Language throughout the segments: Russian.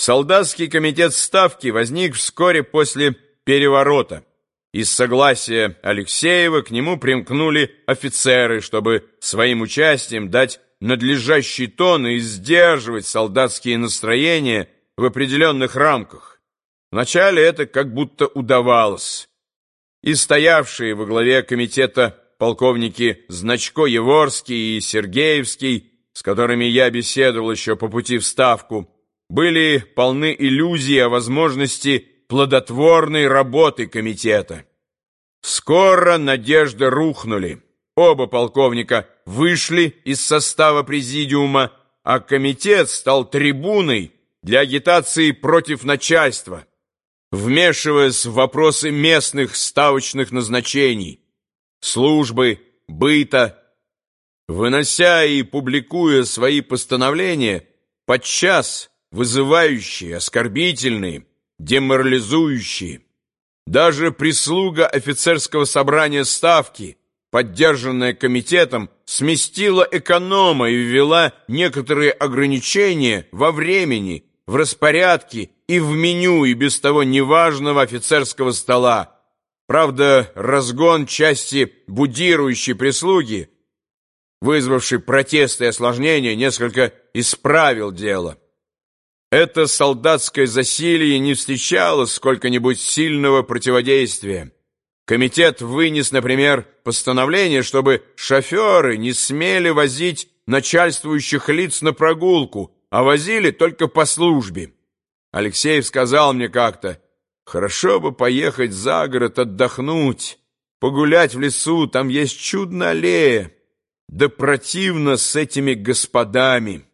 Солдатский комитет Ставки возник вскоре после переворота. Из согласия Алексеева к нему примкнули офицеры, чтобы своим участием дать надлежащий тон и сдерживать солдатские настроения в определенных рамках. Вначале это как будто удавалось. И стоявшие во главе комитета полковники Значко Еворский и Сергеевский, с которыми я беседовал еще по пути в Ставку, были полны иллюзий о возможности плодотворной работы комитета. Скоро надежды рухнули. Оба полковника вышли из состава президиума, а комитет стал трибуной для агитации против начальства, вмешиваясь в вопросы местных ставочных назначений, службы, быта, вынося и публикуя свои постановления, подчас вызывающие, оскорбительные, деморализующие. Даже прислуга офицерского собрания Ставки, поддержанная комитетом, сместила эконома и ввела некоторые ограничения во времени, в распорядке и в меню и без того неважного офицерского стола. Правда, разгон части будирующей прислуги, вызвавший протесты и осложнения, несколько исправил дело. Это солдатское засилье не встречало сколько-нибудь сильного противодействия. Комитет вынес, например, постановление, чтобы шоферы не смели возить начальствующих лиц на прогулку, а возили только по службе. Алексеев сказал мне как-то, хорошо бы поехать за город отдохнуть, погулять в лесу, там есть чудная аллея, да противно с этими господами».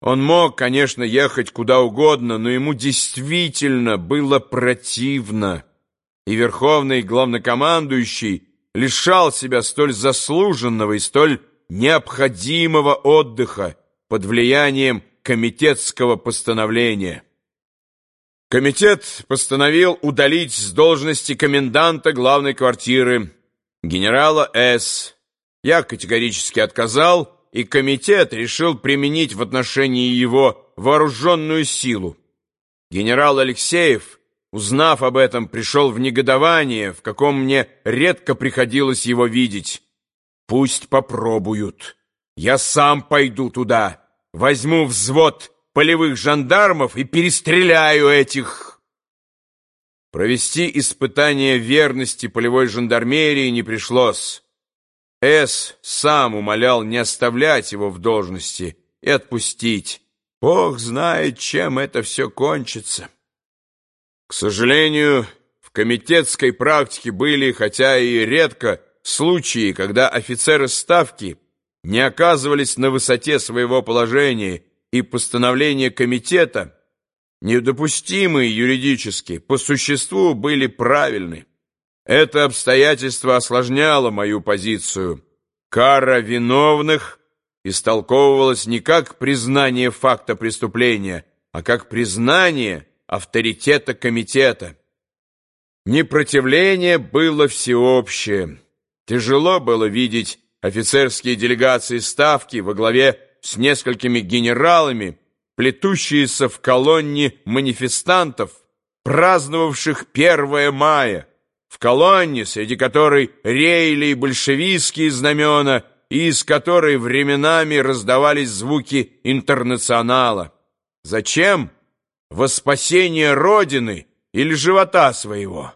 Он мог, конечно, ехать куда угодно, но ему действительно было противно. И верховный главнокомандующий лишал себя столь заслуженного и столь необходимого отдыха под влиянием комитетского постановления. Комитет постановил удалить с должности коменданта главной квартиры генерала С. Я категорически отказал и комитет решил применить в отношении его вооруженную силу. Генерал Алексеев, узнав об этом, пришел в негодование, в каком мне редко приходилось его видеть. «Пусть попробуют. Я сам пойду туда, возьму взвод полевых жандармов и перестреляю этих...» Провести испытание верности полевой жандармерии не пришлось. С. сам умолял не оставлять его в должности и отпустить. Бог знает, чем это все кончится. К сожалению, в комитетской практике были, хотя и редко, случаи, когда офицеры ставки не оказывались на высоте своего положения, и постановления комитета, недопустимые юридически, по существу были правильны. Это обстоятельство осложняло мою позицию. Кара виновных истолковывалась не как признание факта преступления, а как признание авторитета комитета. Непротивление было всеобщее. Тяжело было видеть офицерские делегации Ставки во главе с несколькими генералами, плетущиеся в колонне манифестантов, праздновавших 1 мая, в колонне, среди которой реяли и большевистские знамена, и из которой временами раздавались звуки интернационала. Зачем? Во спасение Родины или живота своего?